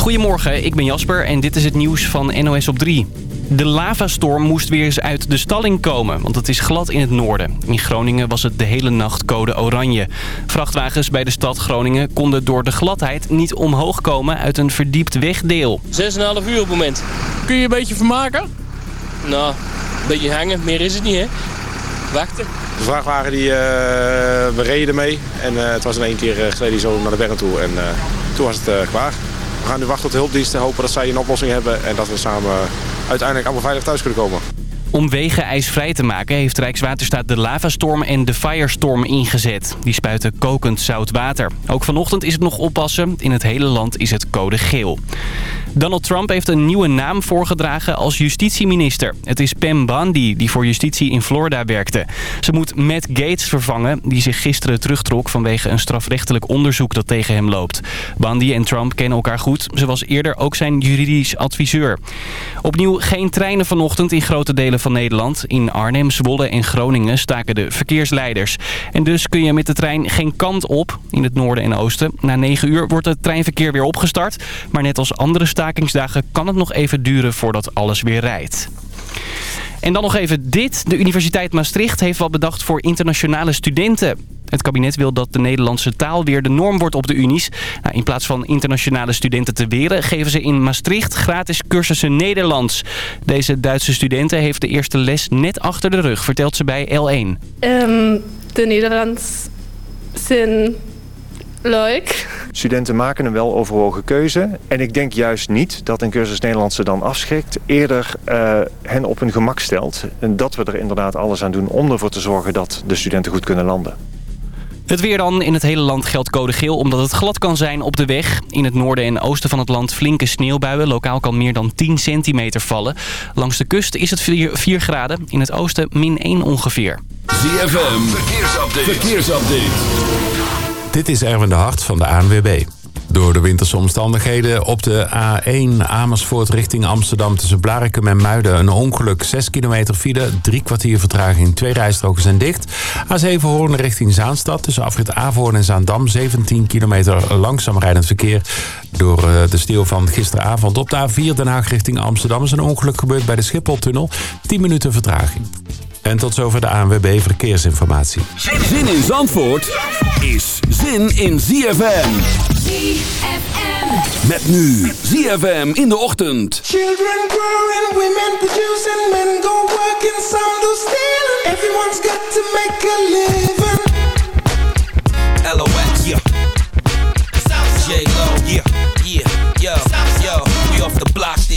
Goedemorgen, ik ben Jasper en dit is het nieuws van NOS op 3. De lavastorm moest weer eens uit de stalling komen, want het is glad in het noorden. In Groningen was het de hele nacht code oranje. Vrachtwagens bij de stad Groningen konden door de gladheid niet omhoog komen uit een verdiept wegdeel. 6,5 uur op het moment. Kun je een beetje vermaken? Nou, een beetje hangen, meer is het niet hè. Wachten. De vrachtwagen die, uh, we reden mee en uh, het was in één keer uh, geleden zo naar de berg toe en toen was het klaar. We gaan nu wachten op de hulpdiensten, hopen dat zij een oplossing hebben en dat we samen uiteindelijk allemaal veilig thuis kunnen komen. Om wegen ijsvrij te maken heeft Rijkswaterstaat de lavastorm en de firestorm ingezet. Die spuiten kokend zout water. Ook vanochtend is het nog oppassen. In het hele land is het code geel. Donald Trump heeft een nieuwe naam voorgedragen als justitieminister. Het is Pam Bondi, die voor justitie in Florida werkte. Ze moet Matt Gates vervangen, die zich gisteren terugtrok vanwege een strafrechtelijk onderzoek dat tegen hem loopt. Bondi en Trump kennen elkaar goed. Ze was eerder ook zijn juridisch adviseur. Opnieuw geen treinen vanochtend in grote delen van Nederland. In Arnhem, Zwolle en Groningen staken de verkeersleiders. En dus kun je met de trein geen kant op in het noorden en oosten. Na 9 uur wordt het treinverkeer weer opgestart. Maar net als andere kan het nog even duren voordat alles weer rijdt. En dan nog even dit. De Universiteit Maastricht heeft wat bedacht voor internationale studenten. Het kabinet wil dat de Nederlandse taal weer de norm wordt op de unies. Nou, in plaats van internationale studenten te weren... geven ze in Maastricht gratis cursussen Nederlands. Deze Duitse studenten heeft de eerste les net achter de rug... vertelt ze bij L1. Um, ehm, de Nederlands zijn leuk. Studenten maken een weloverwogen keuze. En ik denk juist niet dat een cursus Nederlands ze dan afschrikt. Eerder uh, hen op hun gemak stelt. En dat we er inderdaad alles aan doen om ervoor te zorgen dat de studenten goed kunnen landen. Het weer dan. In het hele land geldt code geel omdat het glad kan zijn op de weg. In het noorden en oosten van het land flinke sneeuwbuien. Lokaal kan meer dan 10 centimeter vallen. Langs de kust is het 4, 4 graden. In het oosten min 1 ongeveer. ZFM, verkeersupdate. verkeersupdate. Dit is Erwin de Hart van de ANWB. Door de winterse omstandigheden op de A1 Amersfoort richting Amsterdam... tussen Blarikum en Muiden een ongeluk. 6 kilometer file, drie kwartier vertraging. Twee rijstroken zijn dicht. A7 Hoorn richting Zaanstad tussen afrit Avoorn en Zaandam... 17 kilometer langzaam rijdend verkeer. Door eh, de stil van gisteravond op de A4 Den Haag richting Amsterdam... is een ongeluk gebeurd bij de Schipholtunnel. 10 minuten vertraging. En tot zover de ANWB Verkeersinformatie. Zin in Zandvoort is zin in ZFM. ZFM. Met nu ZFM in de ochtend. Children growing, women producing, men go working, some do stealing. Everyone's got to make a living. LOX, yeah. J-Lo, yeah, yeah, yo, yo. We off the block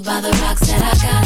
by the rocks that I got.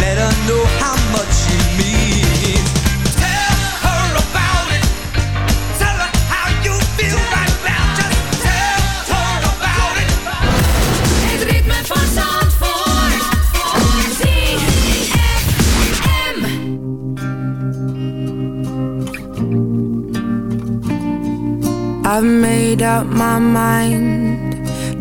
Let her know how much she means. Tell her about it. Tell her how you feel right now. Just tell her about it. Het ritme van Zandvoort. ZFM. I've made up my mind.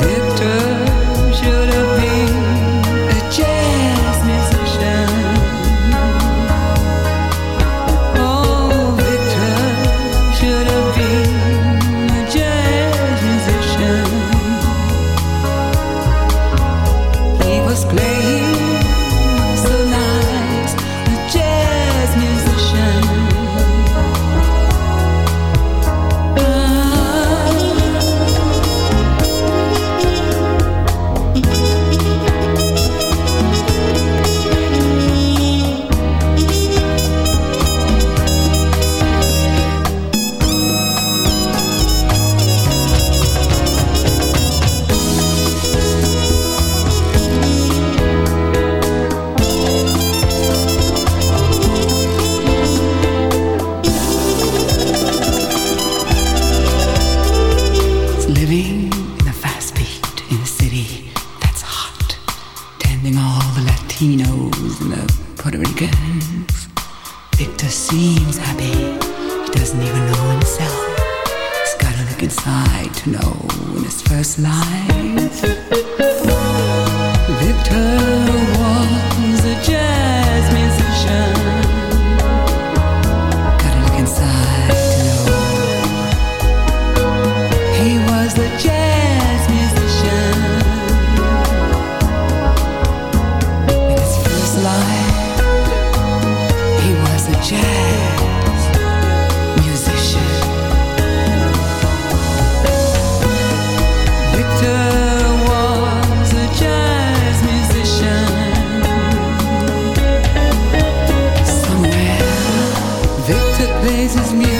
Yeah. Victor plays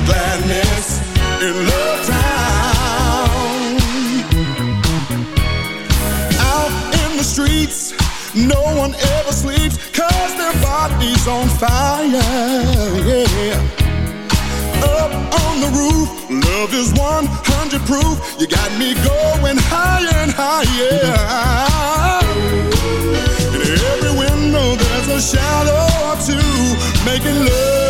a gladness in Love Town. Out in the streets, no one ever sleeps, cause their body's on fire, yeah. Up on the roof, love is 100 proof. You got me going higher and higher. In every window, there's a shadow or two, making love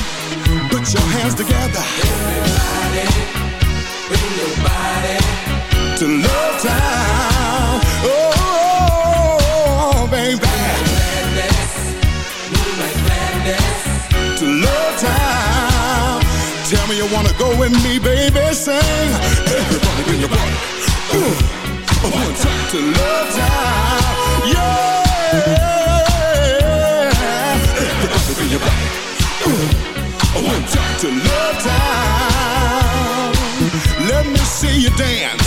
Put your hands together. Everybody, bring your body to Love Town. Oh, oh, oh, baby. madness, moonlight madness, To Love Town. Tell me you wanna go with me, baby. Sing. Everybody, bring your body. Ooh. One time to Love Town. to love time. Let me see you dance.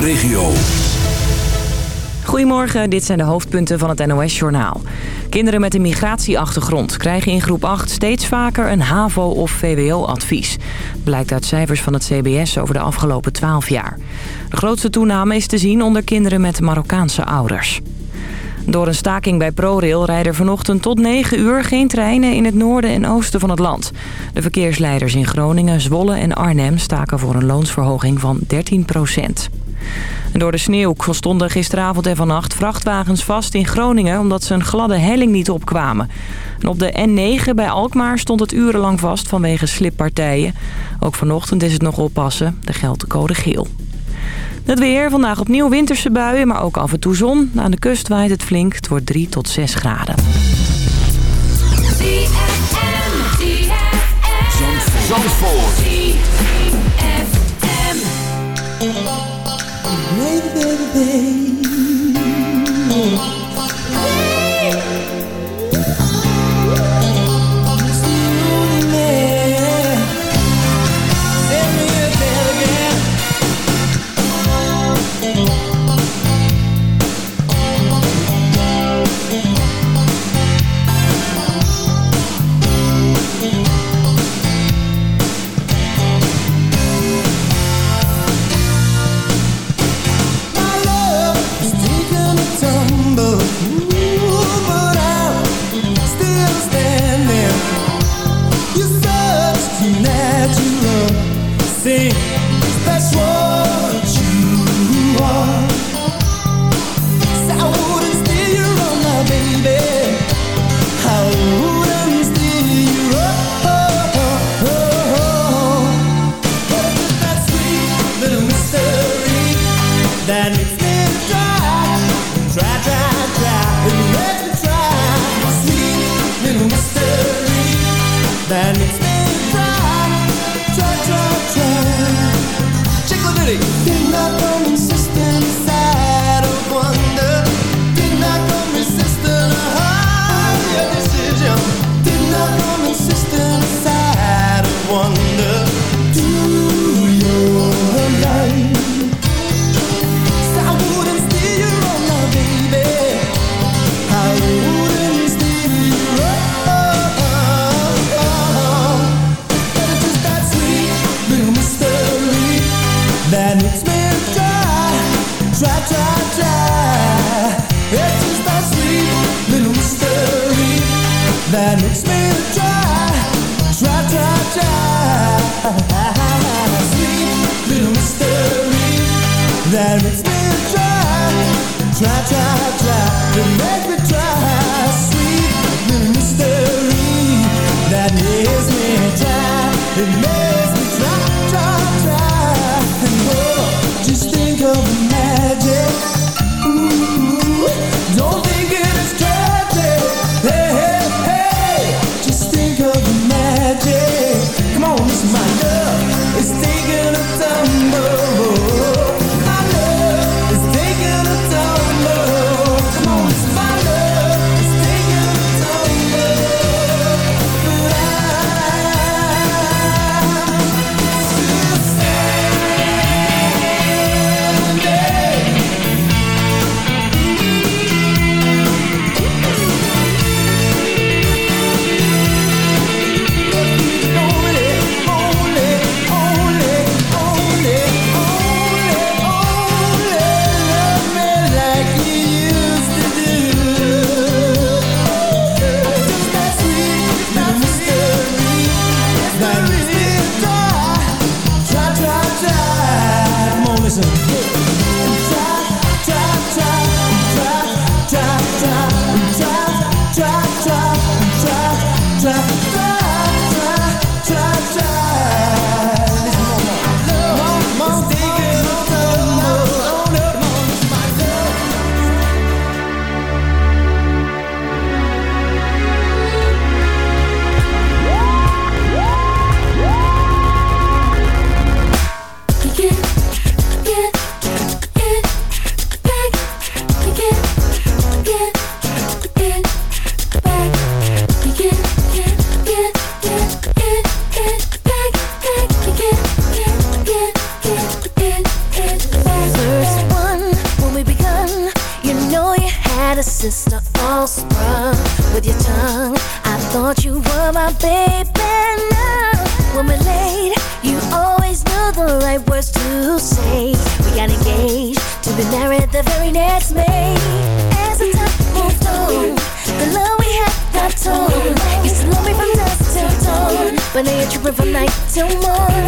regio. Goedemorgen, dit zijn de hoofdpunten van het NOS-journaal. Kinderen met een migratieachtergrond krijgen in groep 8 steeds vaker een HAVO- of VWO-advies. Blijkt uit cijfers van het CBS over de afgelopen 12 jaar. De grootste toename is te zien onder kinderen met Marokkaanse ouders. Door een staking bij ProRail rijden vanochtend tot 9 uur geen treinen in het noorden en oosten van het land. De verkeersleiders in Groningen, Zwolle en Arnhem staken voor een loonsverhoging van 13 procent. Door de sneeuw stonden gisteravond en vannacht vrachtwagens vast in Groningen... omdat ze een gladde helling niet opkwamen. En op de N9 bij Alkmaar stond het urenlang vast vanwege slippartijen. Ook vanochtend is het nog oppassen. de geldt code geel. Het weer, vandaag opnieuw winterse buien, maar ook af en toe zon. Aan de kust waait het flink, het wordt 3 tot 6 graden. baby, baby, baby. To say. We got engaged to be married the very next May. As the time moved on, the love we had got torn. Used to love me from dusk till dawn, but now you're tripping from night till morn.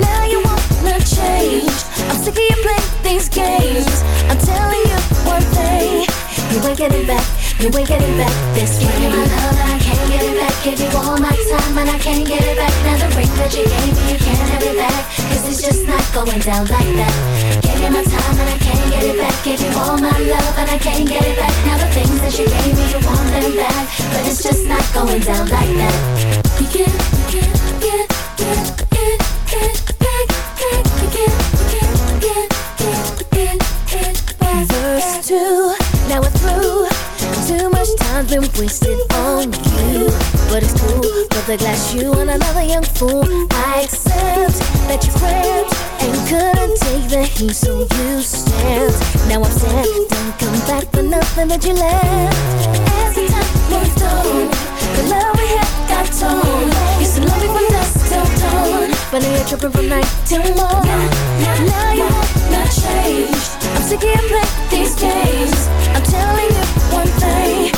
Now you wanna change. I'm sick of you playing these games. I'm telling you one thing, you ain't getting back. You ain't getting back this way. My love I can't get it back. Give you all my time and I can't get it back. Now the ring that you gave me, you can't have it back. Cause it's just not going down like that. Give you my time and I can't get it back. Give you all my love and I can't get it back. Now the things that you gave me, you want them back. But it's just not going down like that. You get, you get, get, get, get, get back, back. You get, you get, get, get, get, get back. Verse two, now we're through. Too much time's been wasted on you. But it's cool, the glass you and another young fool. I accept that you cramped and couldn't take the heat, so you stamped. Now I'm sad, don't come back for nothing that you left. As the time moved on, the love we had got torn. Used to love me from dusk till dawn, but now you're tripping from night till morn. Now you not changed. I'm sick of playing these games. I'm telling you one thing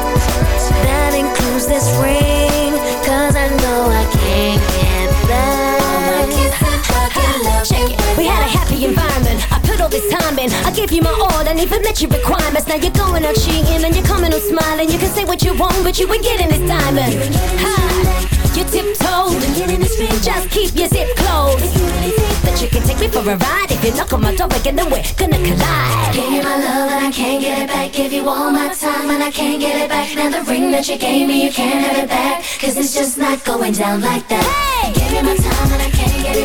Time in. I gave you my all and even met your requirements. Now you're going out cheating and you're coming on smiling. You can say what you want, but you ain't getting this diamond. Ha! You tiptoed and getting this ring. Just keep your zip closed. If you really think that you can take me for a ride, if you knock on my door again, then we're gonna collide. Give you my love and I can't get it back. Give you all my time and I can't get it back. Now the ring that you gave me, you can't have it back. Cause it's just not going down like that. Hey! Give you my time and I can't get it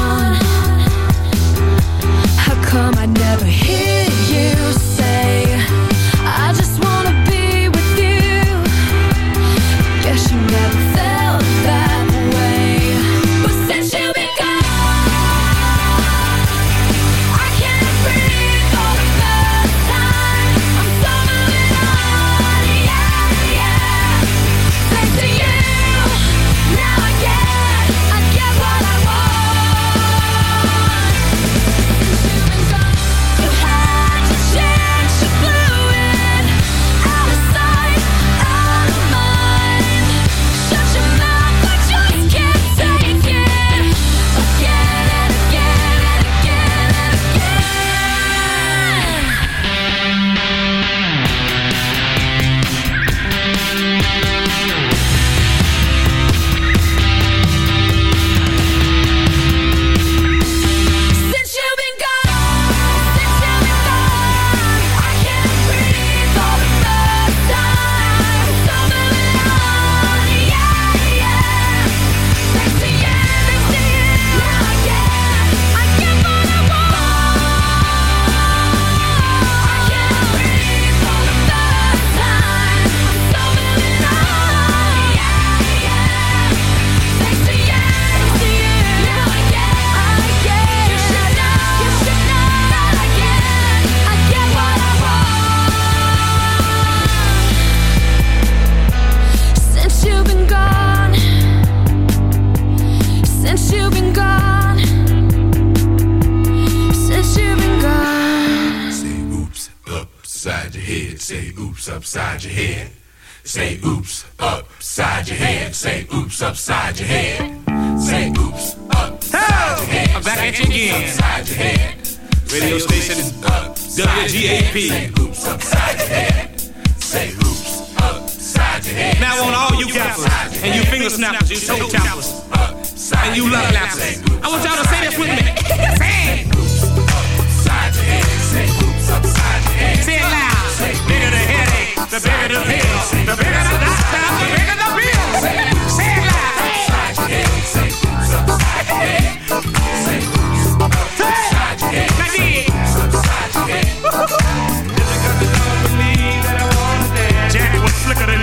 gone, how come I never hear you your head. Say oops upside your head. Say oops upside your head. Say oops upside Hello. your head. I'm back Say at you again. Upside your head. Radio Say station is WGAP. Say oops upside your head. Say oops upside your head. Now on all you gappers and you finger snappers, you toe tappers, and you love lappers. I want y'all to say this with me. Say oops upside your head. Say oops upside your head. Say it loud. Nigga the head. the bigger the pill, the bigger the doctor, the bigger the bill. Say, it loud. Jack flicker than